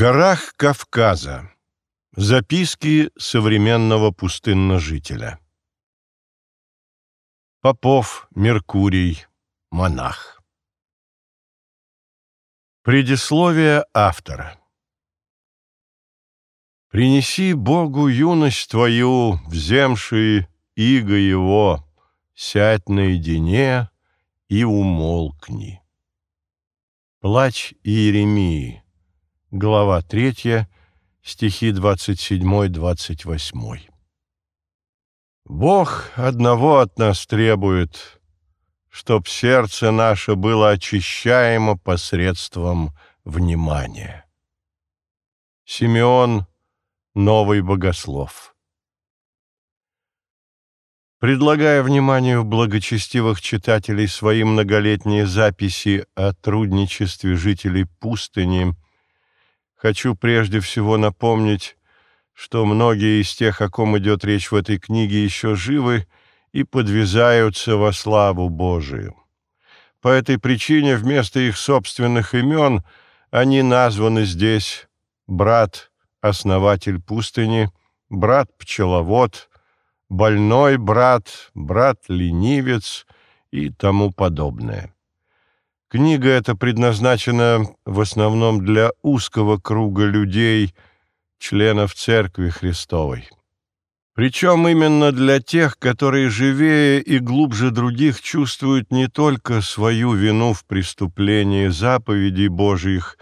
горах Кавказа. Записки современного пустынножителя. Попов, Меркурий, монах. Предисловие автора. «Принеси Богу юность твою, вземши иго его, сядь наедине и умолкни». Плач Иеремии, глава 3, стихи 27-28. Бог одного от нас требует, чтоб сердце наше было очищаемо посредством внимания. Симеон, новый богослов. Предлагая вниманию благочестивых читателей свои многолетние записи о трудничестве жителей пустыни, хочу прежде всего напомнить, что многие из тех, о ком идет речь в этой книге, еще живы и подвязаются во славу Божию. По этой причине вместо их собственных имен они названы здесь брат – основатель пустыни, брат-пчеловод – больной брат, брат-ленивец и тому подобное. Книга эта предназначена в основном для узкого круга людей, членов Церкви Христовой. Причем именно для тех, которые живее и глубже других чувствуют не только свою вину в преступлении заповедей Божьих,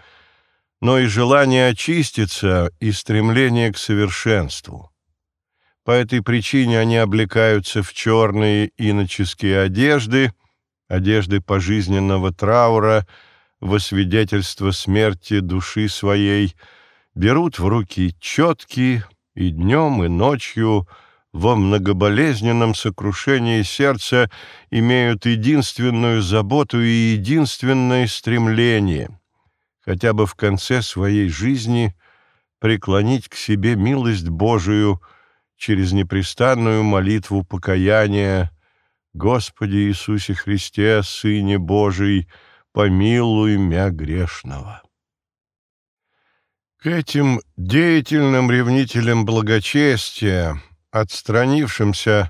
но и желание очиститься и стремление к совершенству. По этой причине они облекаются в черные иноческие одежды, одежды пожизненного траура, во свидетельство смерти души своей, берут в руки четки и днем, и ночью во многоболезненном сокрушении сердца имеют единственную заботу и единственное стремление, хотя бы в конце своей жизни преклонить к себе милость Божию – через непрестанную молитву покаяния «Господи Иисусе Христе, Сыне Божий, помилуй мя грешного». К этим деятельным ревнителям благочестия, отстранившимся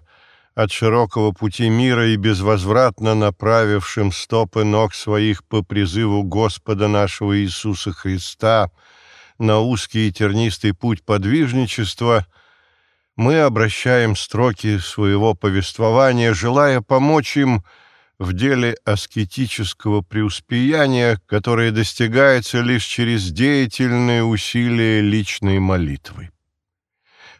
от широкого пути мира и безвозвратно направившим стопы ног своих по призыву Господа нашего Иисуса Христа на узкий и тернистый путь подвижничества – мы обращаем строки своего повествования, желая помочь им в деле аскетического преуспеяния, которое достигается лишь через деятельные усилия личной молитвы.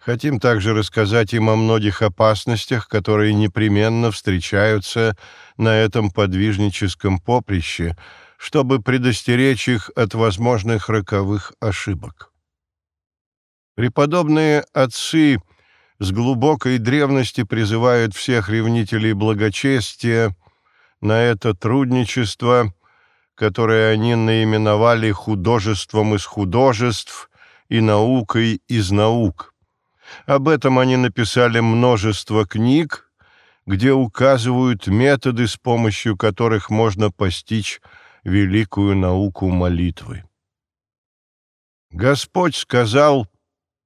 Хотим также рассказать им о многих опасностях, которые непременно встречаются на этом подвижническом поприще, чтобы предостеречь их от возможных роковых ошибок. Преподобные отцы – с глубокой древности призывают всех ревнителей благочестия на это трудничество, которое они наименовали художеством из художеств и наукой из наук. Об этом они написали множество книг, где указывают методы, с помощью которых можно постичь великую науку молитвы. Господь сказал –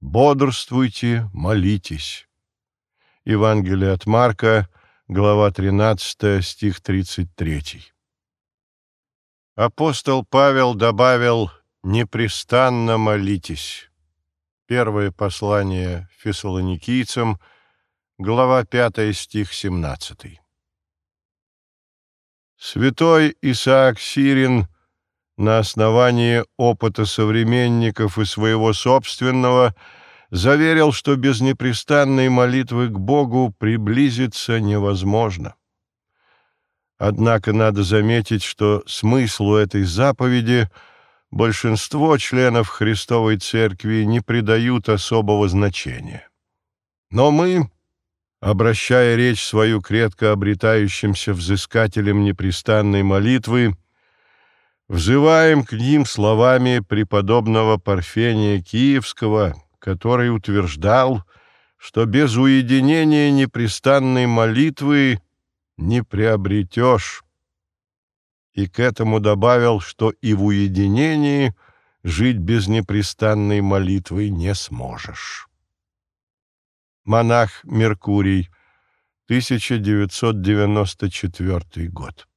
бодрствуйте, молитесь. Евангелие от Марка, глава 13, стих 33. Апостол Павел добавил «непрестанно молитесь». Первое послание фессалоникийцам, глава 5, стих 17. Святой Исаак Сирин на основании опыта современников и своего собственного заверил, что без непрестанной молитвы к Богу приблизиться невозможно. Однако надо заметить, что смыслу этой заповеди большинство членов Христовой Церкви не придают особого значения. Но мы, обращая речь свою к редко обретающимся взыскателям непрестанной молитвы, взываем к ним словами преподобного Парфения Киевского, который утверждал, что без уединения непрестанной молитвы не приобретешь, и к этому добавил, что и в уединении жить без непрестанной молитвы не сможешь. Монах Меркурий, 1994 год.